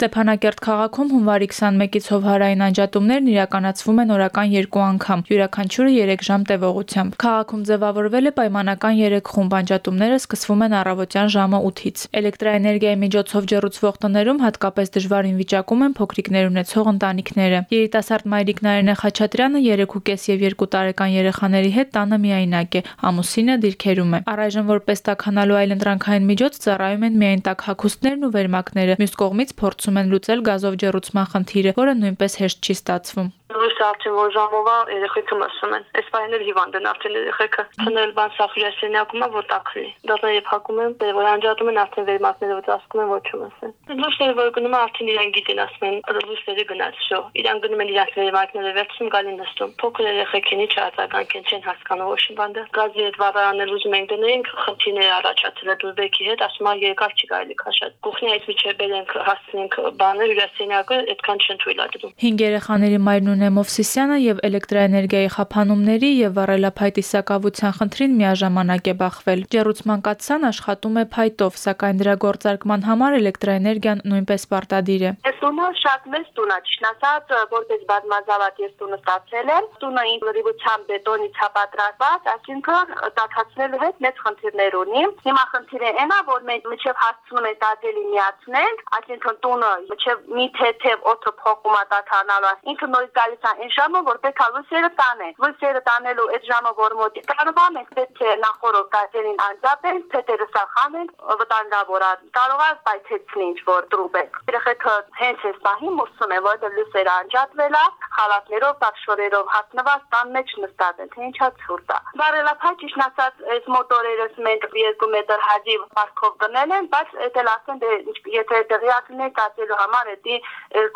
Ստեփանակերտ քաղաքում հունվարի 21-ից հովհարային անջատումներն իրականացվում են օրական երկու անգամ, յուրաքանչյուրը 3 ժամ տևողությամբ։ Քաղաքում ձևավորվել է պայմանական 3 խումբ, անջատումները սկսվում են առավոտյան ժամը 8-ից։ Էլեկտրաէներգիայի միջոցով ջեռուցվող տներում հատկապես դժվարին վիճակում են փոքրիկներ ունեցող ընտանիքները։ Երիտասարդ մայրիկ Նարինե Խաչատրյանը 3.5 եւ 2 տարեկան երեխաների հետ տանը միայնակ է, ամուսինը դիրքերում է։ Առայժմ որպես տաքանալու այլընտրանքային միջոց ծառայում են միայն տաք հագուստներն ու վերմակները։ Մյուս կողմից փորձում փորձում են լուծել գազով ջեռուցման խնդիրը, որը նույնպես հեշտ չի ստացվում լույսը արդեն որ ժամով է երեխեքը մսում են։ Այս էլ հիվանդ են արդեն երեխեքը։ Խնել բան սա հյուրասենյակում է որ տակրի։ Դառնա եւ հակում են, որ անջատում են արդեն վերմակները որ ասում են ոչ մսեն։ Լույսերը որ գնում է արդեն իրան գիտեն ասում են լույսերը գնաց շո։ Իրան գնում են իրանք վերմակները վերցնում գալի նստում։ Փոքր երեխեքին ի՞նչ արձագանք են չեն հասկանում ոչ բան դա։ Գազի հետ վառարանել ուզում են դնենք խնդիրներ առաջացել է դուրբեկի հետ, ասում է երկար չի կարելի քաշած։ Կուխնիայից միջև բերենք հասցնենք բանը հյուրասենյակը այդքան չեն թույլատրում։ 5 երեխաների մայրն Արմեն Մովսիսյանը եւ էլեկտրաէներգիայի խափանումների եւ վառելափայտի սակավության խնդրին միաժամանակ է բախվել։ Ջեռուցման կաթսան աշխատում է փայտով, սակայն դրա գործարկման համար էլեկտրաէներգիան նույնպես պարտադիր է։ տունը շատ մեծ տուն է, ճիշտ ասած, որպես բազմազավակ ես տունը ստացել եմ։ Տունը ինտերիորության բետոնից է պատրաստված, այսինքն տաքացնելու հետ մեծ խնդիրներ ունի։ Հիմա խնդիրը այն է, որ մենք միջև հասցնում ենք տակելի միացնել, այսինքն տունը միջև մի թեթև օդը փոխում է տաքանալու, ինքը նորից գալիս է այն ժամը, որ պետք է լույսերը տանեն։ Լույսերը տանելու այդ ժամը, որ մոտի կարողա մենք պետք է նախորդ կայքերին անջատենք, թեթերը սախանենք, վտանգավոր է։ Կարող է պայթեցնի ինչ որ տրուբեք։ Երեխեքը հենց այս պահին մուսում են, որ լույսերը անջատվել է, խալաթներով, տաքշորերով հատնված տան մեջ նստած են, թե ինչա ցուրտ է։ Բարելափայ ճիշտ ասած, այս մոտորերս մենք 2 մետր հաջի վարկով գնել են, բայց դա էլ ասեն դե եթե դեղյակն է կացելու համար դա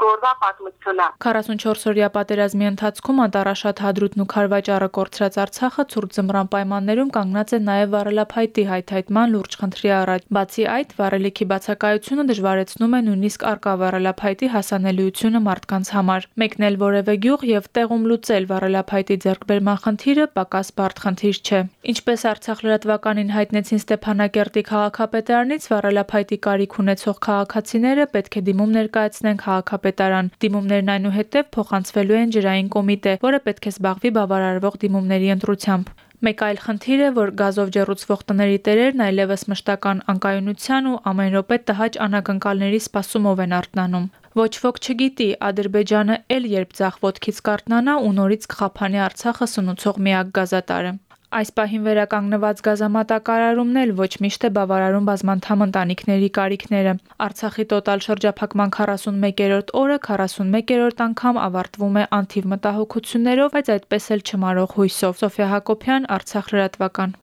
գորվա պատմություն է։ 44 օրյա պատերազմի ընթացքում անտարաշատ հադրուտն ու քարվաճառը կորցրած Արցախը ցուրտ զմռան պայմաններում կանգնած է նաև վառելափայտի հայթայթման լուրջ խնդրի առաջ։ Բացի այդ, վառելիքի բացակայությունը դժվարեցնում է նույնիսկ արկա վառելափայտի հասանելիությունը մարդկանց համար։ Մեկնել որևէ գյուղ եւ տեղում լուծել վառելափայտի ձեռքբերման խնդիրը պակաս բարդ խնդիր չէ։ Ինչպես Արցախ լրատվականին հայտնեցին Ստեփանակերտի քաղաքապետարանից, վառելափայտի կարիք ունեցող քաղաքացիները պետք է դիմում ներկայացնեն քաղաքապետարան։ Դիմումներն այնուհետև փոխանցվել ստեղծվելու են ջրային կոմիտե, որը պետք է զբաղվի բավարարվող դիմումների ընտրությամբ։ Մեկ այլ խնդիր է, որ գազով ջեռուցվող տների տերերն այլևս մշտական անկայունության ու ամեն րոպե տհաճ անակնկալների սպասումով են արթնանում։ Ոչ ոք չգիտի, Ադրբեջանը ել երբ ցախ ոդքից կարտնանա ու նորից կխափանի Արցախը սնուցող միակ գազատարը։ Այս պահին վերականգնված գազամատակարարումն էլ ոչ միշտ է բավարարում բազմանդամ ընտանիքների կարիքները։ Արցախի տոտալ շրջափակման 41-րդ օրը 41-րդ անգամ ավարտվում է անթիվ մտահոգություններով, բայց այդպես էլ չմարող հույսով։ Սոֆիա Հակոբյան, Արցախ լրատվական։